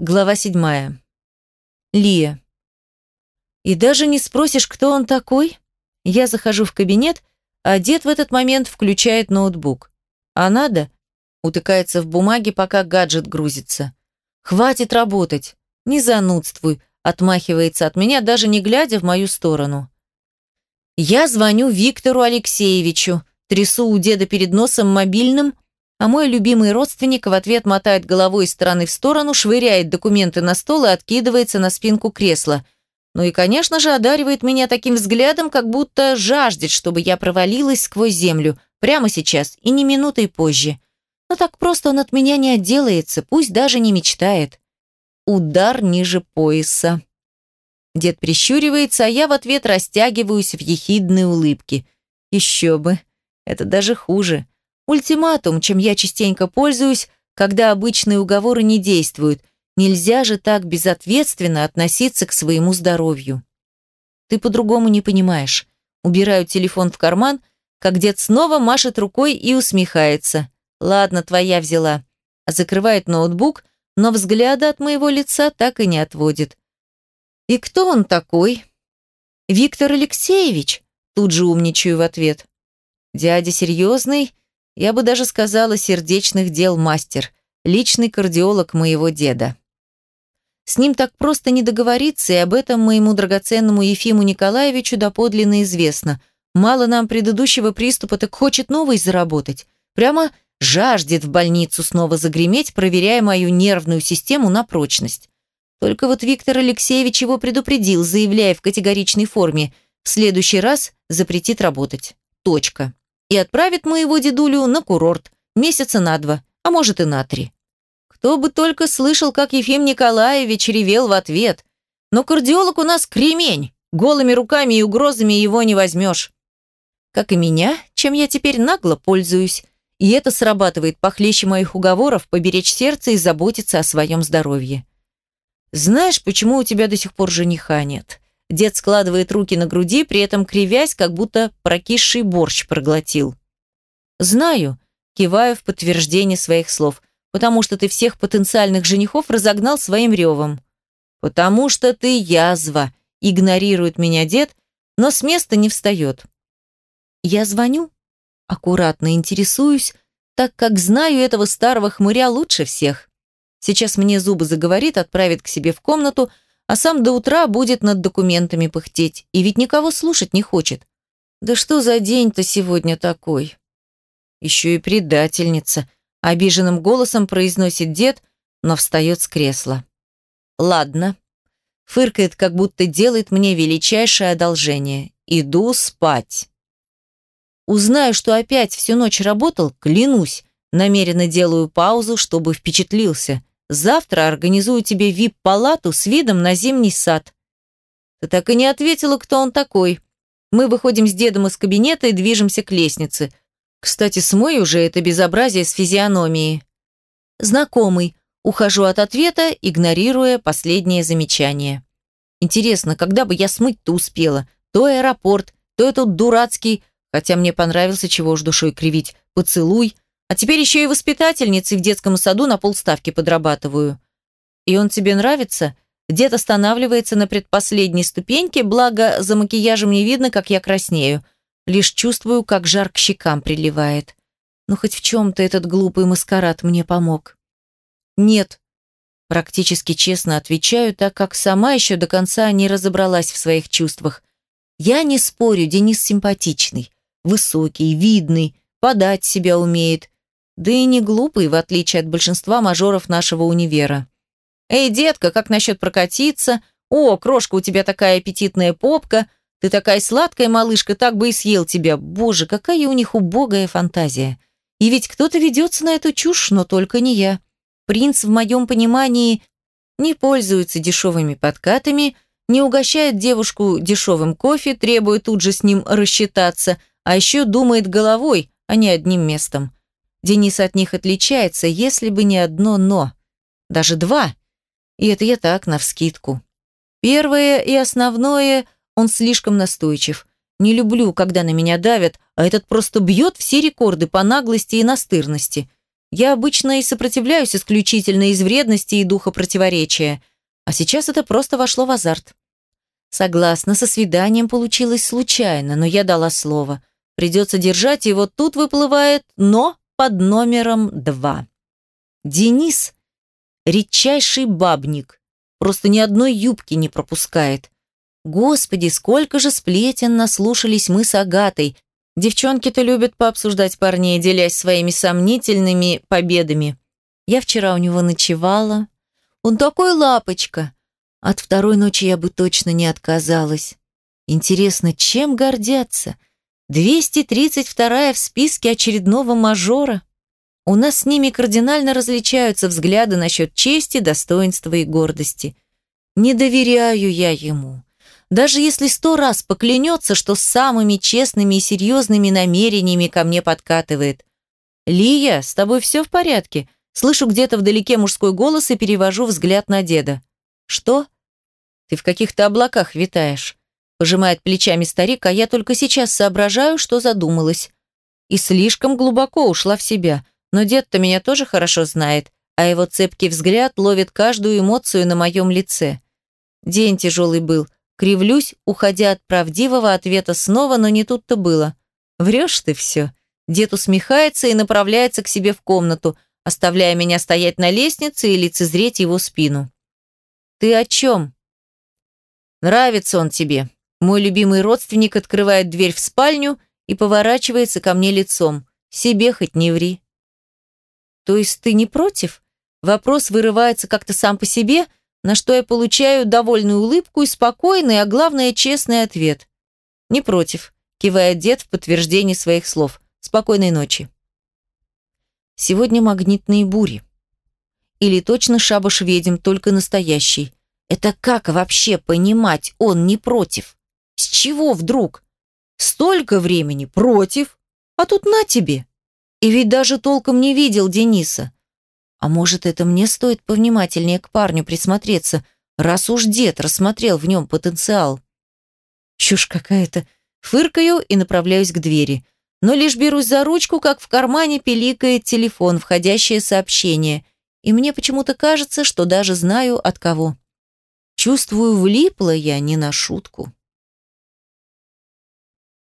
Глава седьмая. Лия. И даже не спросишь, кто он такой? Я захожу в кабинет, а дед в этот момент включает ноутбук. А надо? Утыкается в бумаге, пока гаджет грузится. Хватит работать. Не занудствуй, отмахивается от меня, даже не глядя в мою сторону. Я звоню Виктору Алексеевичу, трясу у деда перед носом мобильным, а мой любимый родственник в ответ мотает головой из стороны в сторону, швыряет документы на стол и откидывается на спинку кресла. Ну и, конечно же, одаривает меня таким взглядом, как будто жаждет, чтобы я провалилась сквозь землю, прямо сейчас и не минутой позже. Но так просто он от меня не отделается, пусть даже не мечтает. Удар ниже пояса. Дед прищуривается, а я в ответ растягиваюсь в ехидной улыбке. Еще бы. Это даже хуже. Ультиматум, чем я частенько пользуюсь, когда обычные уговоры не действуют. Нельзя же так безответственно относиться к своему здоровью. Ты по-другому не понимаешь. Убираю телефон в карман, как дед снова машет рукой и усмехается. Ладно, твоя взяла. Закрывает ноутбук, но взгляда от моего лица так и не отводит. И кто он такой? Виктор Алексеевич? Тут же умничаю в ответ. Дядя серьезный я бы даже сказала, сердечных дел мастер, личный кардиолог моего деда. С ним так просто не договориться, и об этом моему драгоценному Ефиму Николаевичу доподлинно известно. Мало нам предыдущего приступа, так хочет новый заработать. Прямо жаждет в больницу снова загреметь, проверяя мою нервную систему на прочность. Только вот Виктор Алексеевич его предупредил, заявляя в категоричной форме, в следующий раз запретит работать. Точка и отправит моего дедулю на курорт месяца на два, а может и на три. Кто бы только слышал, как Ефим Николаевич ревел в ответ. Но кардиолог у нас кремень, голыми руками и угрозами его не возьмешь. Как и меня, чем я теперь нагло пользуюсь. И это срабатывает похлеще моих уговоров поберечь сердце и заботиться о своем здоровье. Знаешь, почему у тебя до сих пор жениха нет? Дед складывает руки на груди, при этом кривясь, как будто прокисший борщ проглотил. «Знаю», – киваю в подтверждение своих слов, «потому что ты всех потенциальных женихов разогнал своим ревом». «Потому что ты язва», – игнорирует меня дед, но с места не встает. Я звоню, аккуратно интересуюсь, так как знаю этого старого хмыря лучше всех. Сейчас мне зубы заговорит, отправит к себе в комнату – а сам до утра будет над документами пыхтеть, и ведь никого слушать не хочет. Да что за день-то сегодня такой? Еще и предательница, обиженным голосом произносит дед, но встает с кресла. Ладно. Фыркает, как будто делает мне величайшее одолжение. Иду спать. Узнаю, что опять всю ночь работал, клянусь, намеренно делаю паузу, чтобы впечатлился – Завтра организую тебе вип-палату с видом на зимний сад. Ты так и не ответила, кто он такой. Мы выходим с дедом из кабинета и движемся к лестнице. Кстати, смой уже это безобразие с физиономией. Знакомый. Ухожу от ответа, игнорируя последнее замечание. Интересно, когда бы я смыть-то успела? То аэропорт, то этот дурацкий, хотя мне понравился, чего уж душой кривить, поцелуй – а теперь еще и воспитательницей в детском саду на полставки подрабатываю. И он тебе нравится? Дед останавливается на предпоследней ступеньке, благо за макияжем не видно, как я краснею. Лишь чувствую, как жар к щекам приливает. Ну, хоть в чем-то этот глупый маскарад мне помог. Нет. Практически честно отвечаю, так как сама еще до конца не разобралась в своих чувствах. Я не спорю, Денис симпатичный, высокий, видный, подать себя умеет, да и не глупый, в отличие от большинства мажоров нашего универа. «Эй, детка, как насчет прокатиться? О, крошка, у тебя такая аппетитная попка. Ты такая сладкая малышка, так бы и съел тебя. Боже, какая у них убогая фантазия. И ведь кто-то ведется на эту чушь, но только не я. Принц, в моем понимании, не пользуется дешевыми подкатами, не угощает девушку дешевым кофе, требуя тут же с ним рассчитаться, а еще думает головой, а не одним местом. Денис от них отличается, если бы не одно «но». Даже два. И это я так, навскидку. Первое и основное, он слишком настойчив. Не люблю, когда на меня давят, а этот просто бьет все рекорды по наглости и настырности. Я обычно и сопротивляюсь исключительно из вредности и духа противоречия, а сейчас это просто вошло в азарт. Согласна, со свиданием получилось случайно, но я дала слово. Придется держать, и вот тут выплывает «но» под номером два. Денис – редчайший бабник, просто ни одной юбки не пропускает. Господи, сколько же сплетен наслушались мы с Агатой. Девчонки-то любят пообсуждать парней, делясь своими сомнительными победами. Я вчера у него ночевала. Он такой лапочка. От второй ночи я бы точно не отказалась. Интересно, чем гордятся? 232-я в списке очередного мажора? У нас с ними кардинально различаются взгляды насчет чести, достоинства и гордости. Не доверяю я ему. Даже если сто раз поклянется, что с самыми честными и серьезными намерениями ко мне подкатывает. «Лия, с тобой все в порядке?» Слышу где-то вдалеке мужской голос и перевожу взгляд на деда. «Что?» «Ты в каких-то облаках витаешь», – пожимает плечами старик, а я только сейчас соображаю, что задумалась. И слишком глубоко ушла в себя. Но дед-то меня тоже хорошо знает, а его цепкий взгляд ловит каждую эмоцию на моем лице. День тяжелый был. Кривлюсь, уходя от правдивого ответа снова, но не тут-то было. Врешь ты все. Дед усмехается и направляется к себе в комнату, оставляя меня стоять на лестнице и лицезреть его спину. «Ты о чем?» «Нравится он тебе». Мой любимый родственник открывает дверь в спальню и поворачивается ко мне лицом. «Себе хоть не ври». То есть ты не против? Вопрос вырывается как-то сам по себе, на что я получаю довольную улыбку и спокойный, а главное, честный ответ. Не против, кивает дед в подтверждении своих слов. Спокойной ночи. Сегодня магнитные бури. Или точно шабаш ведьм, только настоящий. Это как вообще понимать, он не против? С чего вдруг? Столько времени против, а тут на тебе. И ведь даже толком не видел Дениса. А может, это мне стоит повнимательнее к парню присмотреться, раз уж дед рассмотрел в нем потенциал. Чушь какая-то. Фыркаю и направляюсь к двери. Но лишь берусь за ручку, как в кармане пиликает телефон, входящее сообщение. И мне почему-то кажется, что даже знаю от кого. Чувствую, влипла я не на шутку.